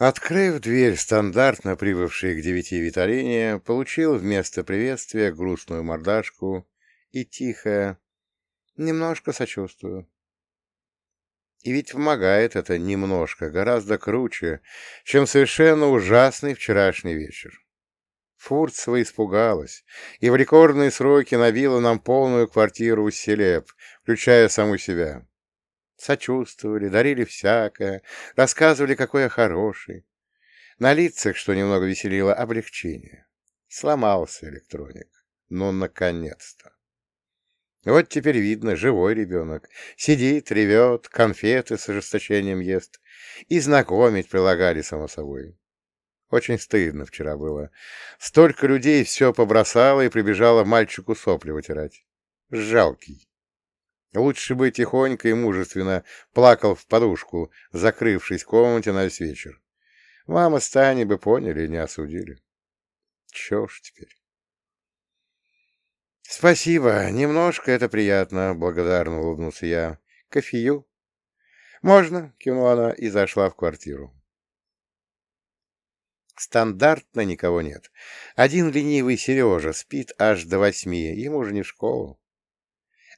Открыв дверь стандартно прибывшей к девяти Виталине, получил вместо приветствия грустную мордашку и тихое «немножко сочувствую». И ведь помогает это немножко, гораздо круче, чем совершенно ужасный вчерашний вечер. Фурцева испугалась и в рекордные сроки набила нам полную квартиру у селеп, включая саму себя. Сочувствовали, дарили всякое, рассказывали, какой я хороший. На лицах, что немного веселило, облегчение. Сломался электроник. Ну, наконец-то. Вот теперь видно, живой ребенок. Сидит, ревет, конфеты с ожесточением ест. И знакомить прилагали, само собой. Очень стыдно вчера было. Столько людей все побросало и прибежало мальчику сопли вытирать. Жалкий. Лучше бы тихонько и мужественно плакал в подушку, закрывшись в комнате на весь вечер. Мама с Таней бы поняли и не осудили. Чё ж теперь? Спасибо, немножко это приятно, благодарно улыбнулся я. Кофею? Можно, кивнула она и зашла в квартиру. Стандартно никого нет. Один ленивый Сережа спит аж до восьми, ему же не в школу.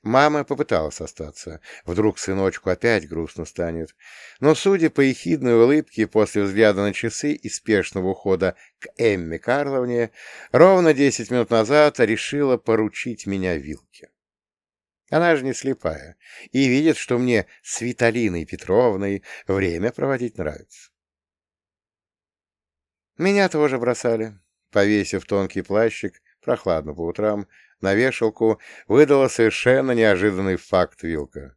Мама попыталась остаться. Вдруг сыночку опять грустно станет. Но, судя по ехидной улыбке после взгляда на часы и спешного ухода к Эмме Карловне, ровно десять минут назад решила поручить меня вилке. Она же не слепая и видит, что мне с Виталиной Петровной время проводить нравится. Меня тоже бросали. Повесив тонкий плащик, прохладно по утрам, на вешалку выдала совершенно неожиданный факт Вилка.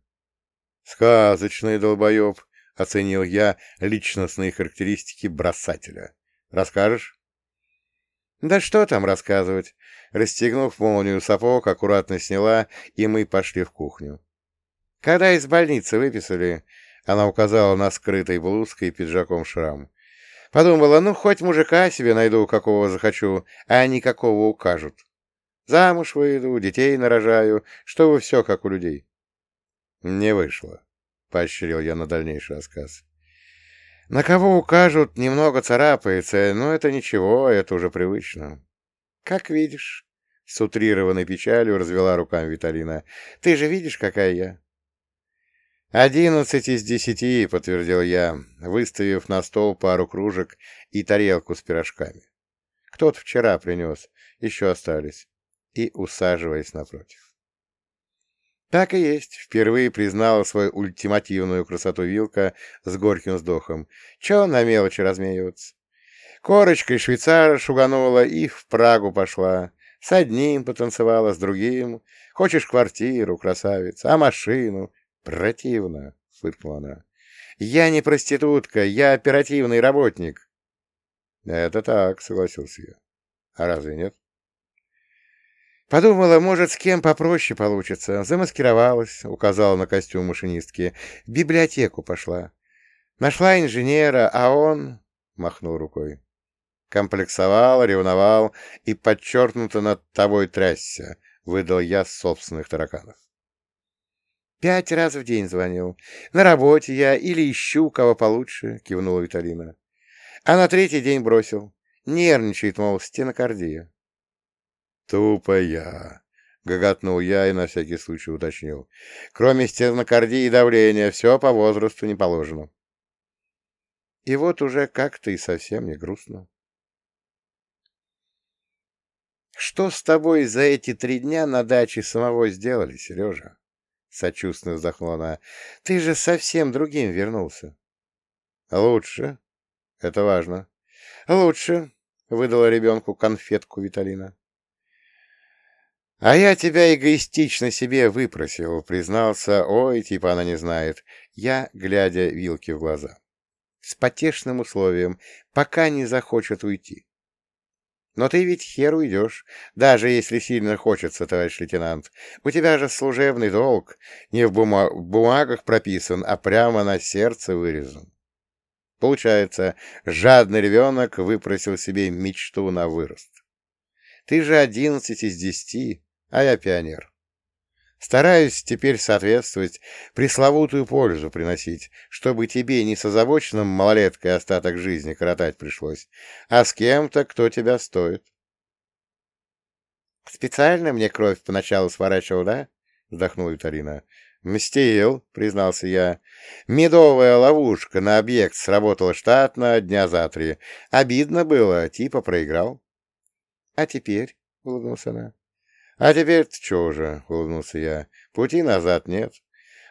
«Сказочный долбоеб», — оценил я личностные характеристики бросателя. «Расскажешь?» «Да что там рассказывать?» Расстегнув молнию сапог, аккуратно сняла, и мы пошли в кухню. «Когда из больницы выписали?» Она указала на скрытой блузкой и пиджаком шрам. Подумала, ну, хоть мужика себе найду, какого захочу, а никакого укажут. Замуж выйду, детей нарожаю, чтобы все как у людей. Не вышло, — поощрил я на дальнейший рассказ. На кого укажут, немного царапается, но это ничего, это уже привычно. Как видишь, — с утрированной печалью развела руками Виталина, — ты же видишь, какая я. «Одиннадцать из десяти», — подтвердил я, выставив на стол пару кружек и тарелку с пирожками. Кто-то вчера принес, еще остались и усаживаясь напротив. Так и есть, впервые признала свою ультимативную красоту Вилка с горьким вздохом. Че на мелочи размеиваться? Корочкой швейцара шуганула и в Прагу пошла. С одним потанцевала, с другим. Хочешь квартиру, красавица, а машину? Противно, — фыркнула она. Я не проститутка, я оперативный работник. Это так, — согласился я. А разве нет? Подумала, может, с кем попроще получится. Замаскировалась, указала на костюм машинистки. В библиотеку пошла. Нашла инженера, а он... Махнул рукой. Комплексовал, ревновал и подчеркнуто над тобой трясся, выдал я собственных тараканов. Пять раз в день звонил. На работе я или ищу кого получше, кивнула Виталина. А на третий день бросил. Нервничает, мол, стенокардия. «Тупая!» — гоготнул я и на всякий случай уточнил. «Кроме стенокардии и давления, все по возрасту не положено». И вот уже как-то и совсем не грустно. «Что с тобой за эти три дня на даче самого сделали, Сережа?» — сочувственно вздохнула она. «Ты же совсем другим вернулся». «Лучше. Это важно». «Лучше», — выдала ребенку конфетку Виталина. «А я тебя эгоистично себе выпросил», — признался. «Ой, типа она не знает». Я, глядя вилки в глаза. С потешным условием, пока не захочет уйти. «Но ты ведь хер уйдешь, даже если сильно хочется, товарищ лейтенант. У тебя же служебный долг не в, бума бумагах прописан, а прямо на сердце вырезан». Получается, жадный ребенок выпросил себе мечту на вырост. Ты же одиннадцать из десяти, а я пионер. Стараюсь теперь соответствовать, пресловутую пользу приносить, чтобы тебе не с озабоченным малолеткой остаток жизни коротать пришлось, а с кем-то, кто тебя стоит. — Специально мне кровь поначалу сворачивал, да? — вздохнула Виталина. — Мстил, — признался я. Медовая ловушка на объект сработала штатно дня за три. Обидно было, типа проиграл. — А теперь? — улыбнулась она. — А теперь-то что уже? — улыбнулся я. — Пути назад нет.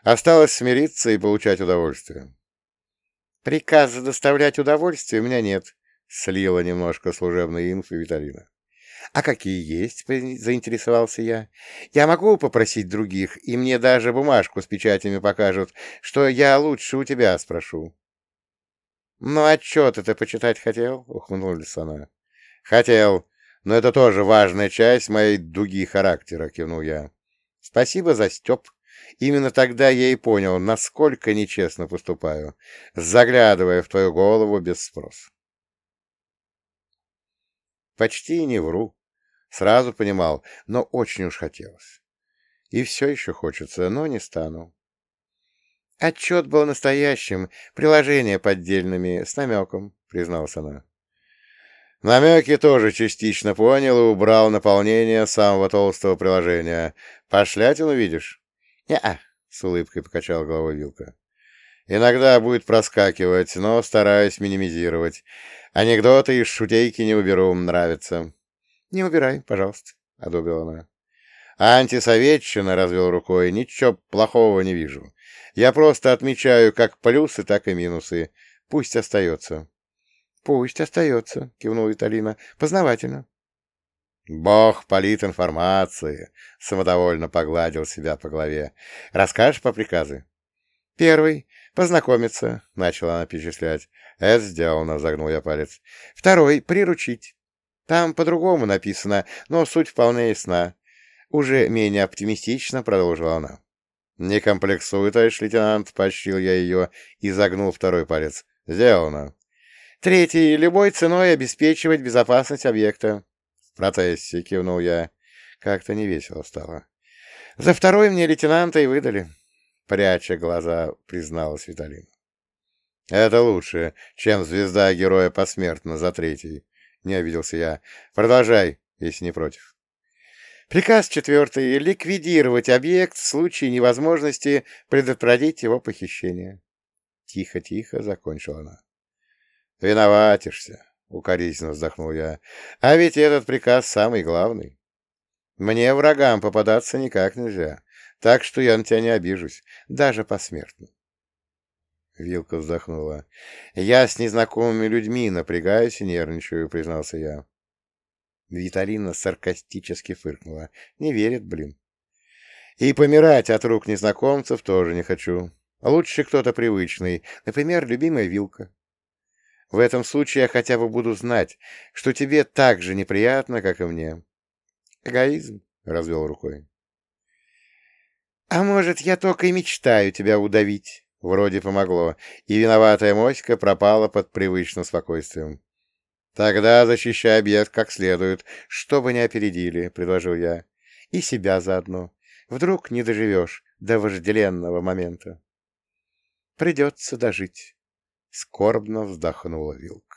Осталось смириться и получать удовольствие. — Приказа доставлять удовольствие у меня нет, — слила немножко служебной инфы Виталина. «А какие есть?» — заинтересовался я. «Я могу попросить других, и мне даже бумажку с печатями покажут, что я лучше у тебя спрошу». «Ну, отчет это почитать хотел?» — ухмыльнулась она. «Хотел, но это тоже важная часть моей дуги характера», — кивнул я. «Спасибо за Степ. Именно тогда я и понял, насколько нечестно поступаю, заглядывая в твою голову без спроса. Почти не вру. Сразу понимал, но очень уж хотелось. И все еще хочется, но не стану. Отчет был настоящим, приложение поддельными, с намеком, призналась она. Намеки тоже частично понял и убрал наполнение самого толстого приложения. Пошлятину видишь? Не-а, с улыбкой покачал головой Вилка. Иногда будет проскакивать, но стараюсь минимизировать. Анекдоты из шутейки не уберу, нравится. — Не убирай, пожалуйста, — одобрила она. А антисоветчина развел рукой. Ничего плохого не вижу. Я просто отмечаю как плюсы, так и минусы. Пусть остается. — Пусть остается, — кивнула Виталина. — Познавательно. — Бог полит информации, — самодовольно погладил себя по голове. — Расскажешь по приказы? — Первый. Познакомиться, — начала она перечислять. Это сделано, загнул я палец. Второй — приручить. Там по-другому написано, но суть вполне ясна. Уже менее оптимистично продолжила она. «Не комплексуй, товарищ лейтенант», — поощрил я ее и загнул второй палец. «Сделано». «Третий — любой ценой обеспечивать безопасность объекта». «В процессе», — кивнул я. Как-то невесело стало. «За второй мне лейтенанта и выдали», — пряча глаза, призналась Виталина. «Это лучше, чем звезда героя посмертно за третий», — не обиделся я. «Продолжай, если не против». Приказ четвертый — ликвидировать объект в случае невозможности предотвратить его похищение. Тихо-тихо закончила она. «Виноватишься», — укоризненно вздохнул я. «А ведь этот приказ самый главный. Мне врагам попадаться никак нельзя, так что я на тебя не обижусь, даже посмертно». Вилка вздохнула. «Я с незнакомыми людьми напрягаюсь и нервничаю», — признался я. Виталина саркастически фыркнула. «Не верит, блин». «И помирать от рук незнакомцев тоже не хочу. Лучше кто-то привычный, например, любимая Вилка. В этом случае я хотя бы буду знать, что тебе так же неприятно, как и мне». «Эгоизм», — развел рукой. «А может, я только и мечтаю тебя удавить?» Вроде помогло, и виноватая моська пропала под привычным спокойствием. «Тогда защищай объект как следует, чтобы не опередили», — предложил я. «И себя заодно. Вдруг не доживешь до вожделенного момента». «Придется дожить», — скорбно вздохнула Вилка.